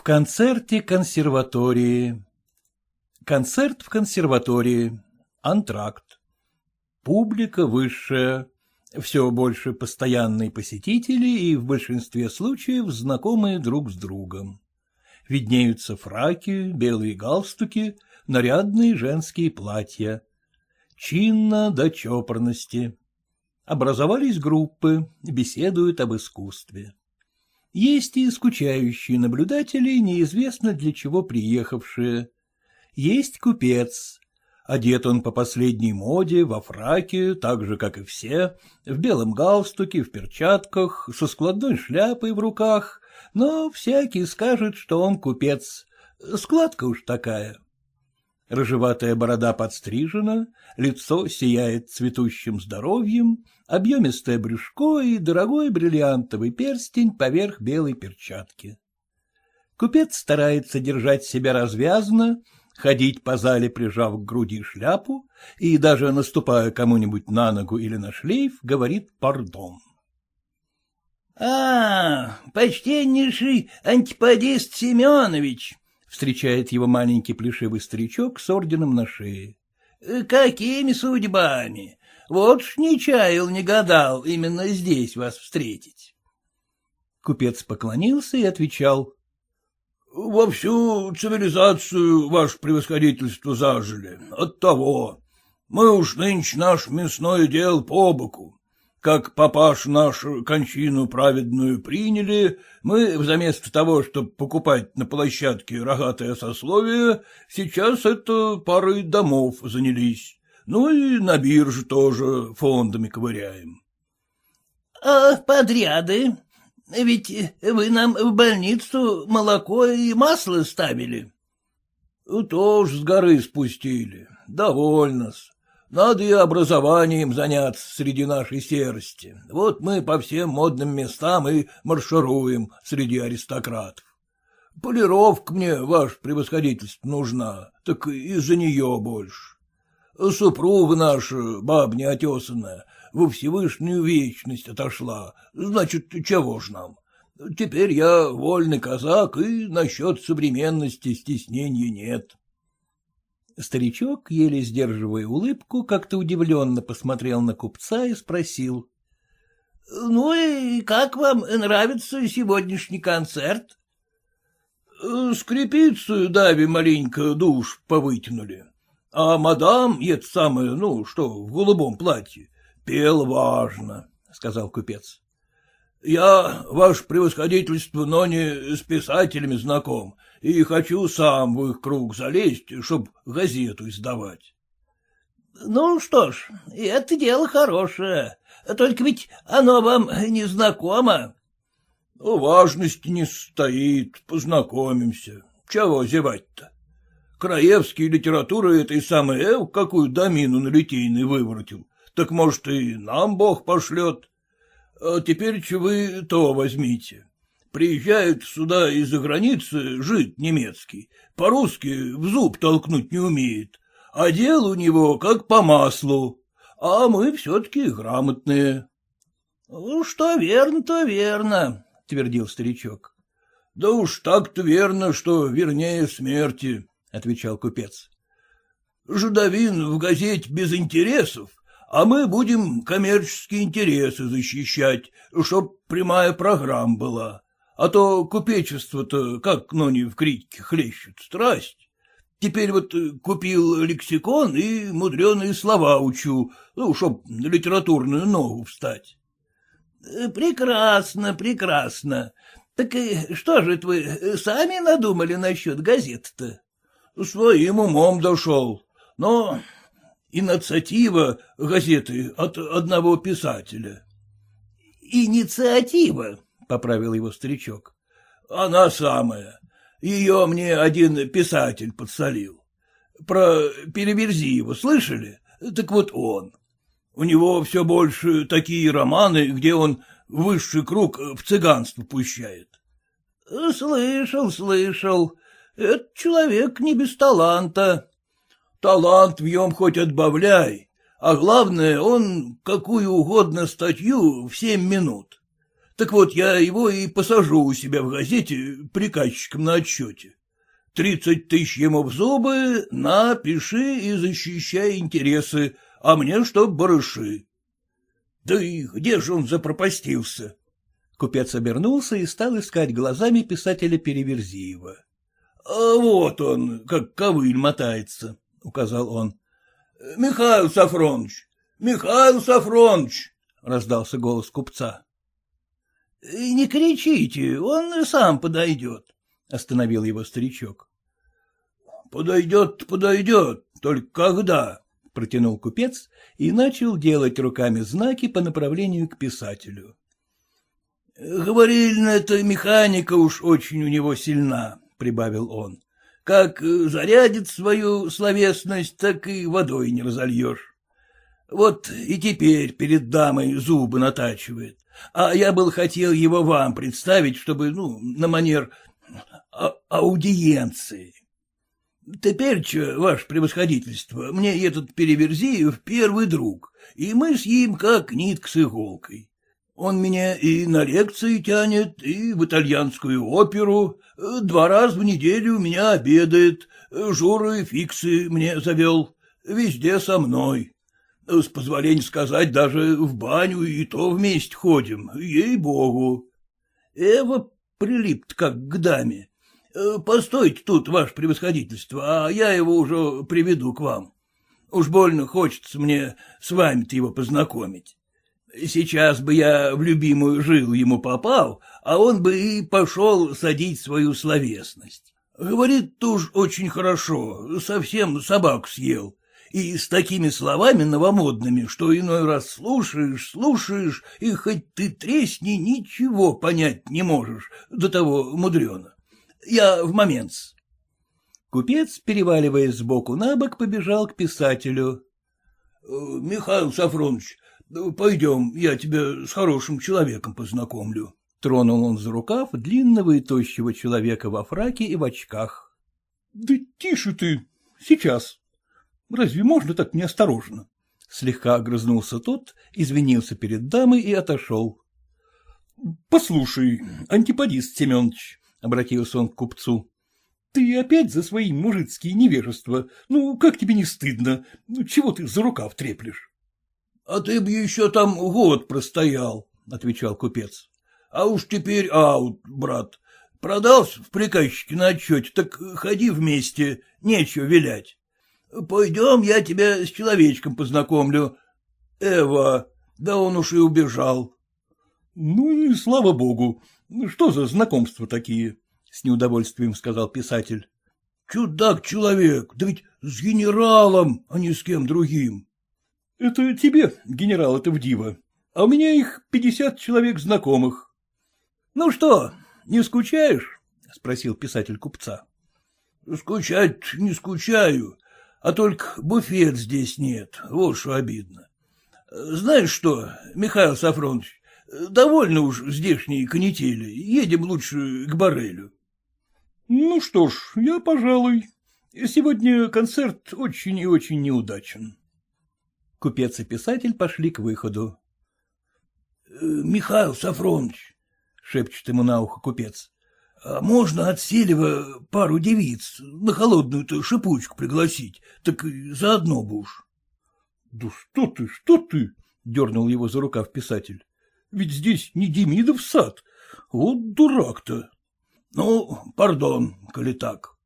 В концерте консерватории Концерт в консерватории. Антракт. Публика высшая. Все больше постоянные посетители и в большинстве случаев знакомые друг с другом. Виднеются фраки, белые галстуки, нарядные женские платья. Чинно до чопорности. Образовались группы, беседуют об искусстве. Есть и скучающие наблюдатели, неизвестно для чего приехавшие. Есть купец. Одет он по последней моде, во фраке, так же, как и все, в белом галстуке, в перчатках, со складной шляпой в руках, но всякий скажет, что он купец. Складка уж такая. Рыжеватая борода подстрижена, лицо сияет цветущим здоровьем, объемистое брюшко и дорогой бриллиантовый перстень поверх белой перчатки. Купец старается держать себя развязно, ходить по зале, прижав к груди шляпу, и даже наступая кому-нибудь на ногу или на шлейф, говорит «пардон». — А, почтеннейший антиподист Семенович, встречает его маленький плешивый старичок с орденом на шее. — Какими судьбами? Вот ж не чаял, не гадал именно здесь вас встретить. Купец поклонился и отвечал. — Во всю цивилизацию, ваше превосходительство, зажили. Оттого. Мы уж нынче наш мясное дело по боку. Как папаш нашу кончину праведную приняли, мы, вместо того, чтобы покупать на площадке рогатое сословие, сейчас это парой домов занялись. Ну и на бирже тоже фондами ковыряем. — А подряды? Ведь вы нам в больницу молоко и масло ставили. — Тоже с горы спустили. Довольно-с. Надо и образованием заняться среди нашей серости. Вот мы по всем модным местам и маршируем среди аристократов. Полировка мне, ваше превосходительство, нужна, так из-за нее больше. Супруга наша, баб неотесанная, во Всевышнюю вечность отошла, значит, чего ж нам? Теперь я вольный казак, и насчет современности стеснения нет. Старичок, еле сдерживая улыбку, как-то удивленно посмотрел на купца и спросил. — Ну и как вам нравится сегодняшний концерт? — Скрипицу Дави маленько душ повытянули. А мадам, это самое, ну, что, в голубом платье, пел важно, — сказал купец. — Я, ваше превосходительство, но не с писателями знаком, и хочу сам в их круг залезть, чтоб газету издавать. — Ну что ж, это дело хорошее, только ведь оно вам не знакомо. — Важности не стоит, познакомимся. Чего зевать-то? Краевский литература этой самой Эл какую домину на Литейной выворотил, так, может, и нам Бог пошлет. А теперь вы то возьмите. Приезжает сюда из-за границы жид немецкий, по-русски в зуб толкнуть не умеет, а дело у него как по маслу, а мы все-таки грамотные. Ну, — Что верно, то верно, — твердил старичок. — Да уж так-то верно, что вернее смерти, — отвечал купец. — Жидовин в газете без интересов, а мы будем коммерческие интересы защищать, чтоб прямая программа была. А то купечество-то, как ну не в критике хлещет, страсть. Теперь вот э, купил лексикон и мудреные слова учу, ну, чтоб литературную ногу встать. Э, — Прекрасно, прекрасно. Так э, что же это вы сами надумали насчет газет-то? — Своим умом дошел. Но инициатива газеты от одного писателя. — Инициатива? Поправил его старичок. — Она самая. Ее мне один писатель подсолил. Про его слышали? Так вот он. У него все больше такие романы, где он высший круг в цыганство пущает. — Слышал, слышал. Это человек не без таланта. Талант в нем хоть отбавляй, а главное, он какую угодно статью в семь минут. Так вот, я его и посажу у себя в газете приказчиком на отчете. Тридцать тысяч ему в зубы, на, пиши и защищай интересы, а мне чтоб барыши. Да и где же он запропастился? Купец обернулся и стал искать глазами писателя Переверзиева. — А вот он, как ковыль мотается, — указал он. — Михаил Сафронович! Михаил Сафронович! — раздался голос купца. — Не кричите, он сам подойдет, — остановил его старичок. — Подойдет, подойдет, только когда? — протянул купец и начал делать руками знаки по направлению к писателю. — Говорили, эта механика уж очень у него сильна, — прибавил он. — Как зарядит свою словесность, так и водой не разольешь. Вот и теперь перед дамой зубы натачивает. А я был хотел его вам представить, чтобы, ну, на манер а аудиенции. Теперь, че, ваше превосходительство, мне этот Переверзиев первый друг, и мы с ним как нитк с иголкой. Он меня и на лекции тянет, и в итальянскую оперу, два раза в неделю меня обедает, журы фиксы мне завел, везде со мной. С позволения сказать, даже в баню и то вместе ходим, ей-богу. Эва прилип как к даме. Э, постойте тут, ваше превосходительство, а я его уже приведу к вам. Уж больно хочется мне с вами-то его познакомить. Сейчас бы я в любимую жилу ему попал, а он бы и пошел садить свою словесность. Говорит, уж очень хорошо, совсем собаку съел. И с такими словами новомодными, что иной раз слушаешь, слушаешь, и хоть ты тресни, ничего понять не можешь, до того мудрено. Я в момент. Купец, переваливаясь сбоку на бок, побежал к писателю. — Михаил Сафронович, пойдем, я тебя с хорошим человеком познакомлю. Тронул он за рукав длинного и тощего человека во фраке и в очках. — Да тише ты, сейчас. Разве можно так неосторожно? Слегка огрызнулся тот, извинился перед дамой и отошел. — Послушай, антиподист Семенович, — обратился он к купцу. — Ты опять за свои мужицкие невежества. Ну, как тебе не стыдно? Ну, чего ты за рукав треплешь? — А ты бы еще там год простоял, — отвечал купец. — А уж теперь аут, брат. Продался в приказчике на отчете, так ходи вместе, нечего вилять. Пойдем, я тебя с человечком познакомлю. Эва, да он уж и убежал. — Ну и слава богу, что за знакомства такие? — с неудовольствием сказал писатель. — Чудак человек, да ведь с генералом, а не с кем другим. — Это тебе, генерал, это в диво, а у меня их пятьдесят человек знакомых. — Ну что, не скучаешь? — спросил писатель купца. — Скучать не скучаю, а только буфет здесь нет, вот что обидно. Знаешь что, Михаил Сафронович, Довольно уж здешние канители. Едем лучше к Барелю. — Ну что ж, я, пожалуй. Сегодня концерт очень и очень неудачен. Купец и писатель пошли к выходу. «Э, — Михаил Сафронович, — шепчет ему на ухо купец, — можно от Селева пару девиц на холодную-то шипучку пригласить, так заодно бы уж. — Да что ты, что ты? — дернул его за рукав писатель. Ведь здесь не Демидов сад. Вот дурак-то. Ну, пардон, коли так.